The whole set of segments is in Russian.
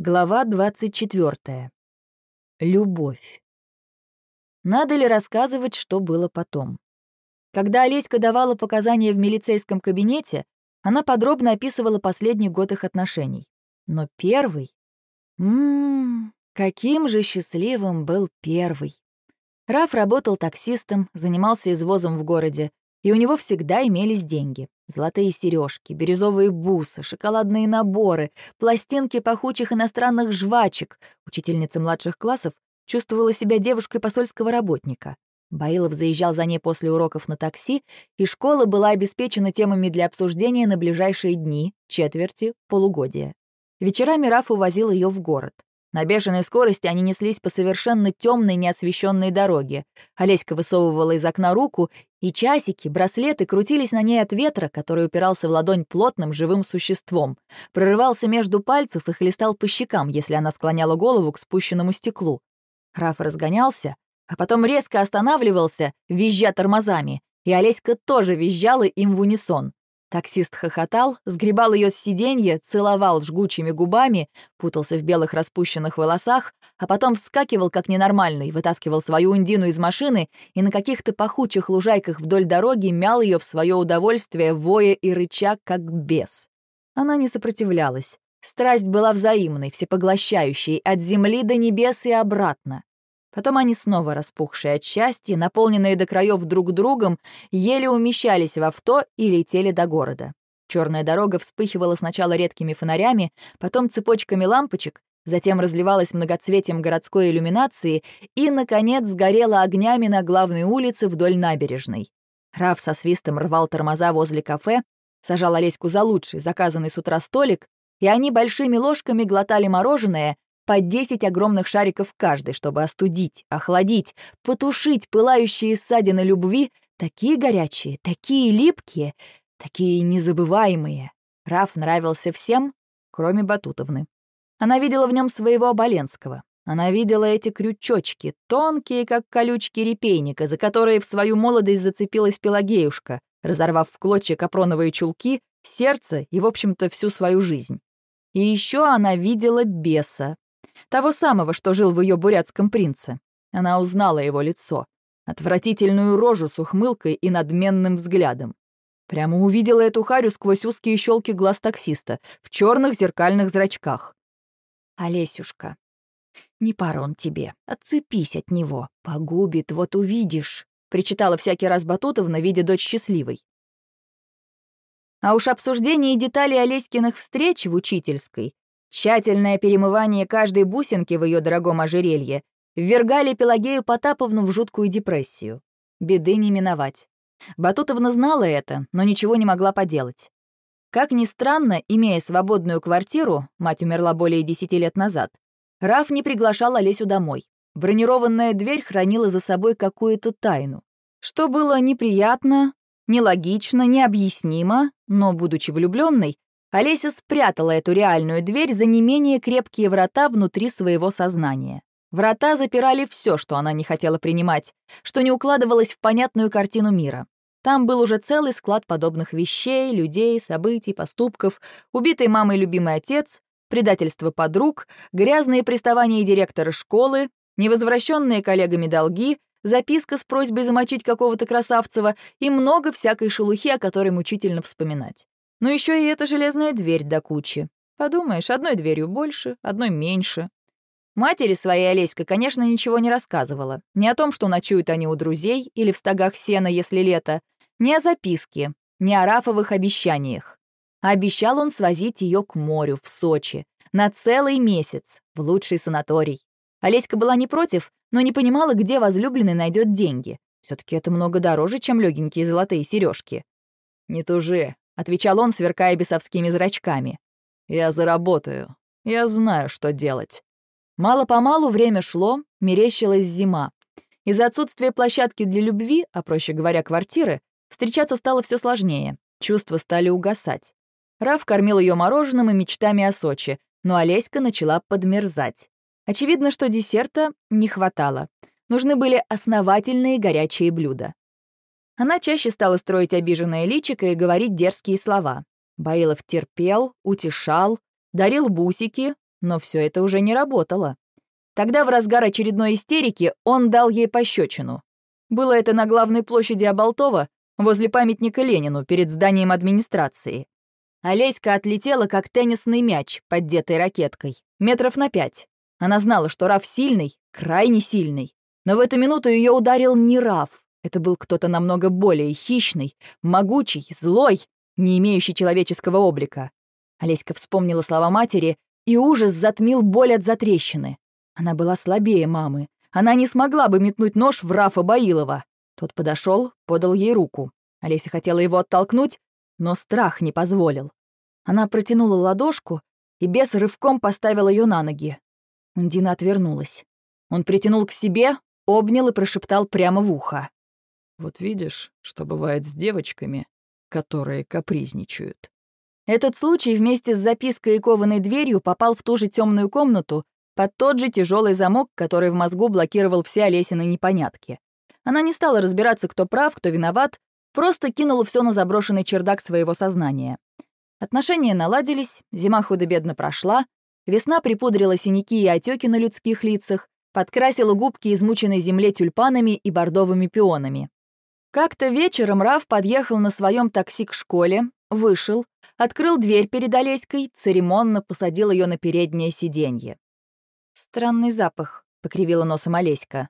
Глава 24. Любовь. Надо ли рассказывать, что было потом? Когда Олеська давала показания в милицейском кабинете, она подробно описывала последний год их отношений. Но первый... Ммм, каким же счастливым был первый. Раф работал таксистом, занимался извозом в городе, и у него всегда имелись деньги. Золотые сережки, бирюзовые бусы, шоколадные наборы, пластинки пахучих иностранных жвачек. Учительница младших классов чувствовала себя девушкой посольского работника. Баилов заезжал за ней после уроков на такси, и школа была обеспечена темами для обсуждения на ближайшие дни, четверти, полугодия. Вечерами Раф увозил ее в город. На бешеной скорости они неслись по совершенно темной, неосвещенной дороге. Олеська высовывала из окна руку, и часики, браслеты крутились на ней от ветра, который упирался в ладонь плотным живым существом, прорывался между пальцев и хлестал по щекам, если она склоняла голову к спущенному стеклу. Раф разгонялся, а потом резко останавливался, визжа тормозами, и Олеська тоже визжала им в унисон. Таксист хохотал, сгребал ее с сиденья, целовал жгучими губами, путался в белых распущенных волосах, а потом вскакивал как ненормальный, вытаскивал свою ундину из машины и на каких-то пахучих лужайках вдоль дороги мял ее в свое удовольствие, воя и рыча, как бес. Она не сопротивлялась. Страсть была взаимной, всепоглощающей, от земли до небес и обратно. Потом они снова, распухшие от счастья, наполненные до краев друг другом, еле умещались в авто и летели до города. Черная дорога вспыхивала сначала редкими фонарями, потом цепочками лампочек, затем разливалась многоцветием городской иллюминации и, наконец, сгорела огнями на главной улице вдоль набережной. Раф со свистом рвал тормоза возле кафе, сажал Олеську за лучший, заказанный с утра столик, и они большими ложками глотали мороженое, по 10 огромных шариков каждый, чтобы остудить, охладить, потушить пылающие ссадины любви, такие горячие, такие липкие, такие незабываемые. Раф нравился всем, кроме Батутовны. Она видела в нем своего Оболенского. Она видела эти крючочки, тонкие, как колючки репейника, за которые в свою молодость зацепилась Пелагеюшка, разорвав в клочья капроновые чулки, сердце и, в общем-то, всю свою жизнь. И еще она видела беса, того самого, что жил в ее бурятском принце. Она узнала его лицо. Отвратительную рожу с ухмылкой и надменным взглядом. Прямо увидела эту харю сквозь узкие щелки глаз таксиста, в черных зеркальных зрачках. «Олесюшка, не пора он тебе. Отцепись от него. Погубит, вот увидишь», — причитала всякий раз Батутовна, видя дочь счастливой. А уж обсуждение деталей Олеськиных встреч в учительской Тщательное перемывание каждой бусинки в ее дорогом ожерелье ввергали Пелагею Потаповну в жуткую депрессию. Беды не миновать. Батутовна знала это, но ничего не могла поделать. Как ни странно, имея свободную квартиру, мать умерла более десяти лет назад, Раф не приглашал Олесю домой. Бронированная дверь хранила за собой какую-то тайну. Что было неприятно, нелогично, необъяснимо, но, будучи влюбленной, Олеся спрятала эту реальную дверь за не менее крепкие врата внутри своего сознания. Врата запирали все, что она не хотела принимать, что не укладывалось в понятную картину мира. Там был уже целый склад подобных вещей, людей, событий, поступков, убитый мамой любимый отец, предательство подруг, грязные приставания директора школы, невозвращенные коллегами долги, записка с просьбой замочить какого-то красавцева и много всякой шелухи, о которой мучительно вспоминать. Ну еще и эта железная дверь до кучи. Подумаешь, одной дверью больше, одной меньше. Матери своей Олеська, конечно, ничего не рассказывала. Ни о том, что ночуют они у друзей или в стогах сена, если лето, ни о записке, ни о Рафовых обещаниях. Обещал он свозить ее к морю, в Сочи, на целый месяц, в лучший санаторий. Олеська была не против, но не понимала, где возлюбленный найдет деньги. все таки это много дороже, чем легенькие золотые сережки. «Не тужи, отвечал он, сверкая бесовскими зрачками. «Я заработаю. Я знаю, что делать». Мало-помалу время шло, мерещилась зима. Из-за отсутствия площадки для любви, а проще говоря, квартиры, встречаться стало все сложнее, чувства стали угасать. Раф кормил ее мороженым и мечтами о Сочи, но Олеська начала подмерзать. Очевидно, что десерта не хватало. Нужны были основательные горячие блюда. Она чаще стала строить обиженное личико и говорить дерзкие слова. Баилов терпел, утешал, дарил бусики, Но все это уже не работало. Тогда в разгар очередной истерики он дал ей пощечину. Было это на главной площади Оболтова, возле памятника Ленину, перед зданием администрации. Олеська отлетела, как теннисный мяч, поддетый ракеткой, метров на пять. Она знала, что Раф сильный, крайне сильный. Но в эту минуту ее ударил не Раф. Это был кто-то намного более хищный, могучий, злой, не имеющий человеческого облика. Олеська вспомнила слова матери, и ужас затмил боль от затрещины. Она была слабее мамы. Она не смогла бы метнуть нож в Рафа Баилова. Тот подошел, подал ей руку. Олеся хотела его оттолкнуть, но страх не позволил. Она протянула ладошку и без рывком поставила ее на ноги. Ундина отвернулась. Он притянул к себе, обнял и прошептал прямо в ухо. «Вот видишь, что бывает с девочками, которые капризничают». Этот случай вместе с запиской и кованой дверью попал в ту же темную комнату, под тот же тяжелый замок, который в мозгу блокировал все Олесины непонятки. Она не стала разбираться, кто прав, кто виноват, просто кинула все на заброшенный чердак своего сознания. Отношения наладились, зима худо-бедно прошла, весна припудрила синяки и отеки на людских лицах, подкрасила губки измученной земле тюльпанами и бордовыми пионами. Как-то вечером Раф подъехал на своем такси к школе, вышел, открыл дверь перед Олеськой, церемонно посадил ее на переднее сиденье. «Странный запах», — покривила носом Олеська.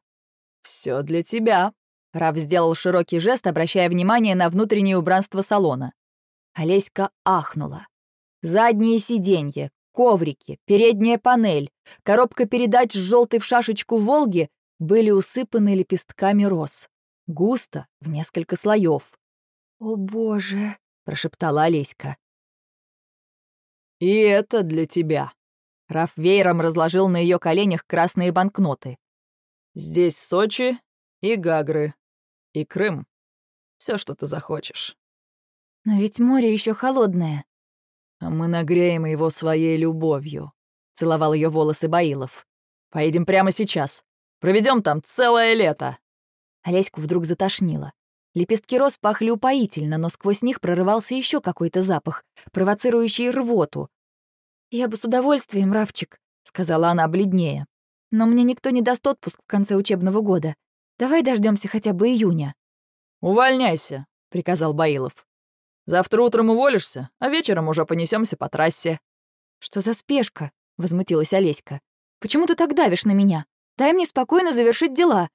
Все для тебя», — Раф сделал широкий жест, обращая внимание на внутреннее убранство салона. Олеська ахнула. Задние сиденья, коврики, передняя панель, коробка передач с желтой в шашечку «Волги» были усыпаны лепестками роз. Густо, в несколько слоев. «О, боже!» — прошептала Олеська. «И это для тебя». Раф веером разложил на ее коленях красные банкноты. «Здесь Сочи и Гагры, и Крым. Все, что ты захочешь». «Но ведь море еще холодное». «А мы нагреем его своей любовью», — целовал ее волосы Баилов. «Поедем прямо сейчас. Проведем там целое лето». Олеську вдруг затошнило. Лепестки роз пахли упоительно, но сквозь них прорывался еще какой-то запах, провоцирующий рвоту. «Я бы с удовольствием, Равчик», — сказала она бледнее. «Но мне никто не даст отпуск в конце учебного года. Давай дождемся хотя бы июня». «Увольняйся», — приказал Баилов. «Завтра утром уволишься, а вечером уже понесемся по трассе». «Что за спешка?» — возмутилась Олеська. «Почему ты так давишь на меня? Дай мне спокойно завершить дела».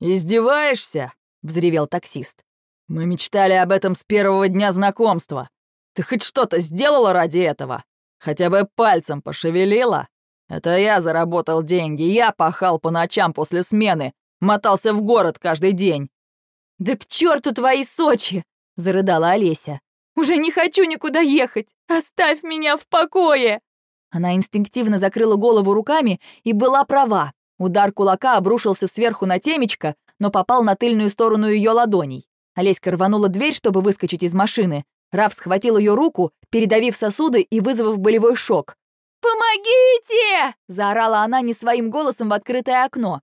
«Издеваешься?» — взревел таксист. «Мы мечтали об этом с первого дня знакомства. Ты хоть что-то сделала ради этого? Хотя бы пальцем пошевелила? Это я заработал деньги, я пахал по ночам после смены, мотался в город каждый день». «Да к черту твои Сочи!» — зарыдала Олеся. «Уже не хочу никуда ехать! Оставь меня в покое!» Она инстинктивно закрыла голову руками и была права. Удар кулака обрушился сверху на темечко, но попал на тыльную сторону ее ладоней. Олеська рванула дверь, чтобы выскочить из машины. Раф схватил ее руку, передавив сосуды и вызвав болевой шок. «Помогите!» — заорала она не своим голосом в открытое окно.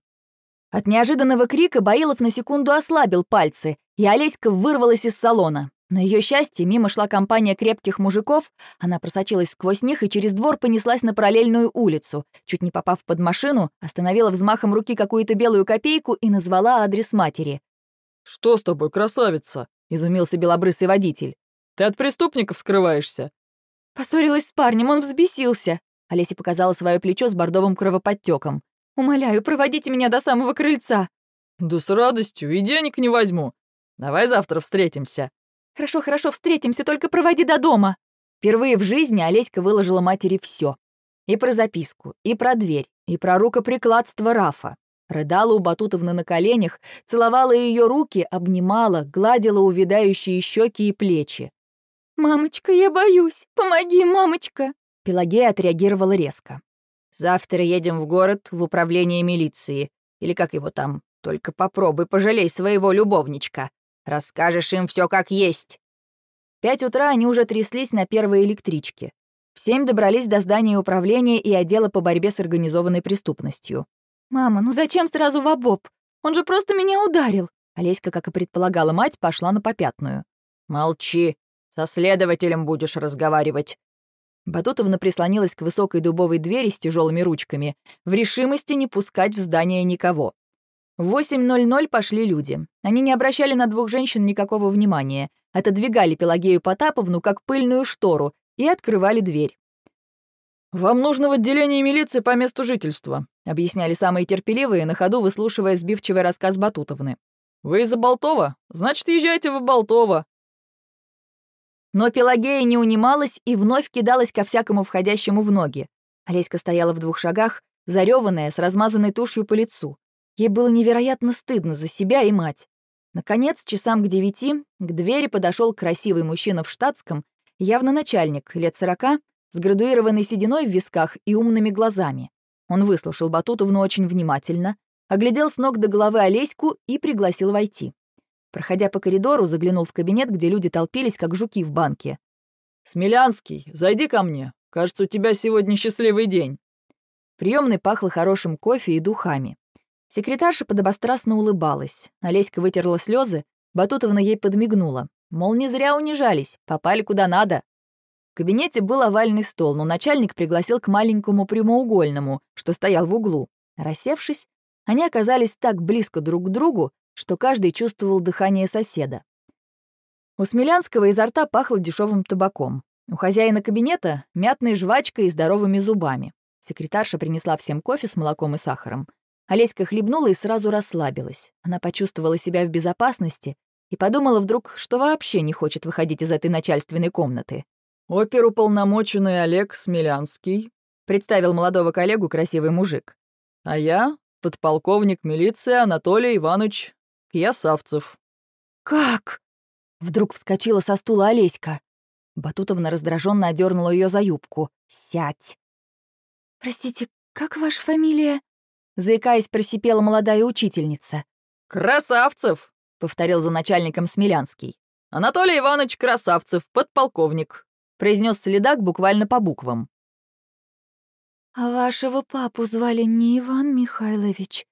От неожиданного крика Баилов на секунду ослабил пальцы, и Олеська вырвалась из салона. На ее счастье мимо шла компания крепких мужиков, она просочилась сквозь них и через двор понеслась на параллельную улицу. Чуть не попав под машину, остановила взмахом руки какую-то белую копейку и назвала адрес матери. «Что с тобой, красавица?» — изумился белобрысый водитель. «Ты от преступников скрываешься?» Поссорилась с парнем, он взбесился. Олеся показала свое плечо с бордовым кровоподтеком. «Умоляю, проводите меня до самого крыльца». «Да с радостью, и денег не возьму. Давай завтра встретимся». «Хорошо, хорошо, встретимся, только проводи до дома». Впервые в жизни Олеська выложила матери все: И про записку, и про дверь, и про рукоприкладство Рафа. Рыдала у Батутовны на коленях, целовала ее руки, обнимала, гладила увядающие щеки и плечи. «Мамочка, я боюсь! Помоги, мамочка!» Пелагея отреагировала резко. «Завтра едем в город, в управление милиции. Или как его там? Только попробуй, пожалей своего любовничка. Расскажешь им все как есть». пять утра они уже тряслись на первой электричке. В семь добрались до здания управления и отдела по борьбе с организованной преступностью. «Мама, ну зачем сразу в обоб? Он же просто меня ударил!» Олеська, как и предполагала мать, пошла на попятную. «Молчи. Со следователем будешь разговаривать». Батутовна прислонилась к высокой дубовой двери с тяжелыми ручками, в решимости не пускать в здание никого. В 8.00 пошли люди. Они не обращали на двух женщин никакого внимания, отодвигали Пелагею Потаповну как пыльную штору и открывали дверь. «Вам нужно в отделении милиции по месту жительства», объясняли самые терпеливые, на ходу выслушивая сбивчивый рассказ Батутовны. «Вы из-за Болтова? Значит, езжайте в Болтово. Но Пелагея не унималась и вновь кидалась ко всякому входящему в ноги. Олеська стояла в двух шагах, зареванная, с размазанной тушью по лицу. Ей было невероятно стыдно за себя и мать. Наконец, часам к девяти, к двери подошел красивый мужчина в штатском, явно начальник, лет сорока, с градуированной сединой в висках и умными глазами. Он выслушал Батутовну очень внимательно, оглядел с ног до головы Олеську и пригласил войти. Проходя по коридору, заглянул в кабинет, где люди толпились, как жуки в банке. «Смелянский, зайди ко мне. Кажется, у тебя сегодня счастливый день». Приемной пахло хорошим кофе и духами. Секретарша подобострастно улыбалась. Олеська вытерла слезы, Батутовна ей подмигнула. Мол, не зря унижались, попали куда надо. В кабинете был овальный стол, но начальник пригласил к маленькому прямоугольному, что стоял в углу. Рассевшись, они оказались так близко друг к другу, что каждый чувствовал дыхание соседа. У Смелянского изо рта пахло дешевым табаком. У хозяина кабинета — мятной жвачкой и здоровыми зубами. Секретарша принесла всем кофе с молоком и сахаром. Олеська хлебнула и сразу расслабилась. Она почувствовала себя в безопасности и подумала вдруг, что вообще не хочет выходить из этой начальственной комнаты. «Оперуполномоченный Олег Смелянский», — представил молодого коллегу красивый мужик. «А я — подполковник милиции Анатолий Иванович Ясавцев». «Как?» — вдруг вскочила со стула Олеська. Батутовна раздраженно одернула ее за юбку. «Сядь!» «Простите, как ваша фамилия?» Заикаясь, просипела молодая учительница. «Красавцев!» — повторил за начальником Смелянский. «Анатолий Иванович Красавцев, подполковник», — произнес следак буквально по буквам. «А вашего папу звали не Иван Михайлович?»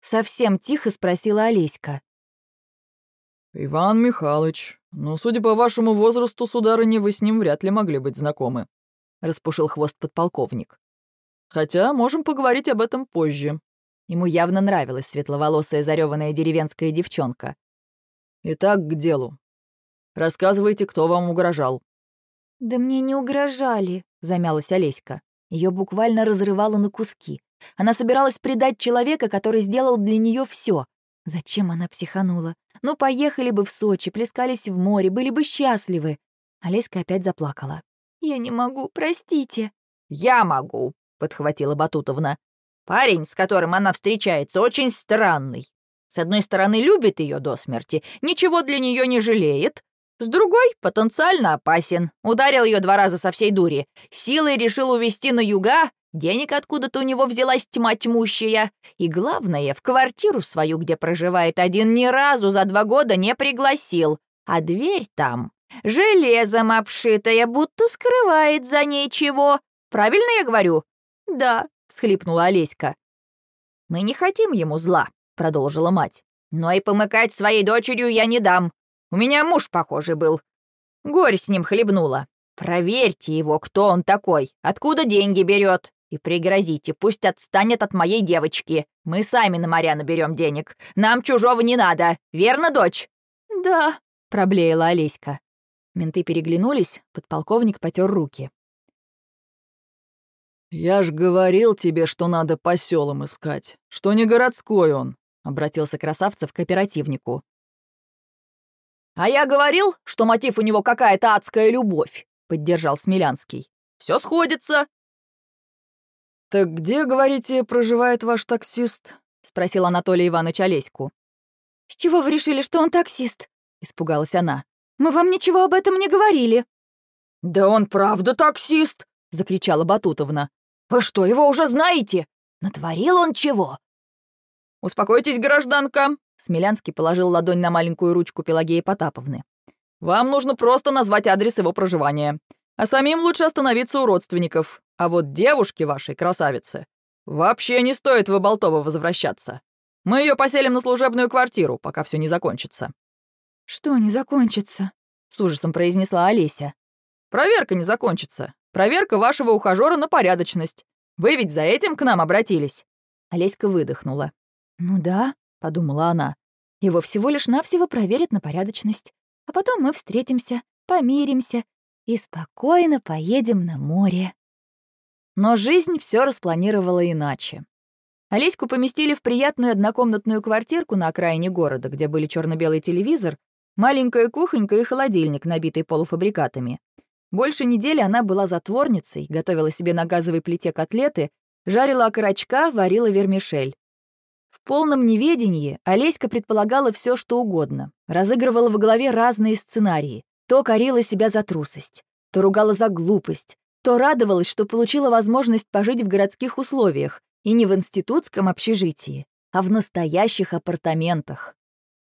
Совсем тихо спросила Олеська. «Иван Михайлович, но, судя по вашему возрасту, сударыня, вы с ним вряд ли могли быть знакомы», — распушил хвост подполковник. «Хотя можем поговорить об этом позже». Ему явно нравилась светловолосая зареванная деревенская девчонка. «Итак, к делу. Рассказывайте, кто вам угрожал». «Да мне не угрожали», — замялась Олеська. Ее буквально разрывало на куски. Она собиралась предать человека, который сделал для нее все. Зачем она психанула? Ну, поехали бы в Сочи, плескались в море, были бы счастливы. Олеська опять заплакала. «Я не могу, простите». «Я могу», — подхватила Батутовна. «Парень, с которым она встречается, очень странный. С одной стороны, любит ее до смерти, ничего для нее не жалеет. С другой, потенциально опасен. Ударил ее два раза со всей дури. Силой решил увезти на юга, Денег откуда-то у него взялась тьма тьмущая. И главное, в квартиру свою, где проживает один, ни разу за два года не пригласил. А дверь там железом обшитая, будто скрывает за ней чего. Правильно я говорю? Да, всхлипнула Олеська. Мы не хотим ему зла, продолжила мать. Но и помыкать своей дочерью я не дам. У меня муж похожий был. Горь с ним хлебнула. Проверьте его, кто он такой, откуда деньги берет. И пригрозите, пусть отстанет от моей девочки. Мы сами на моря наберем денег. Нам чужого не надо. Верно, дочь?» «Да», — проблеяла Олеська. Менты переглянулись, подполковник потер руки. «Я ж говорил тебе, что надо по селам искать, что не городской он», — обратился Красавцев к оперативнику. «А я говорил, что мотив у него какая-то адская любовь», — поддержал Смелянский. «Все сходится. «Так где, говорите, проживает ваш таксист?» — спросил Анатолий Иванович Олеську. «С чего вы решили, что он таксист?» — испугалась она. «Мы вам ничего об этом не говорили». «Да он правда таксист!» — закричала Батутовна. «Вы что, его уже знаете? Натворил он чего?» «Успокойтесь, гражданка!» — Смелянский положил ладонь на маленькую ручку Пелагеи Потаповны. «Вам нужно просто назвать адрес его проживания. А самим лучше остановиться у родственников. А вот девушке вашей, красавице, вообще не стоит в Болтово возвращаться. Мы ее поселим на служебную квартиру, пока все не закончится». «Что не закончится?» — с ужасом произнесла Олеся. «Проверка не закончится. Проверка вашего ухажера на порядочность. Вы ведь за этим к нам обратились?» Олеська выдохнула. «Ну да», — подумала она. «Его всего лишь навсего проверят на порядочность. А потом мы встретимся, помиримся и спокойно поедем на море». Но жизнь все распланировала иначе. Олеську поместили в приятную однокомнатную квартирку на окраине города, где были черно белый телевизор, маленькая кухонька и холодильник, набитый полуфабрикатами. Больше недели она была затворницей, готовила себе на газовой плите котлеты, жарила окорочка, варила вермишель. В полном неведении Олеська предполагала все, что угодно, разыгрывала в голове разные сценарии. То корила себя за трусость, то ругала за глупость, то радовалась, что получила возможность пожить в городских условиях и не в институтском общежитии, а в настоящих апартаментах.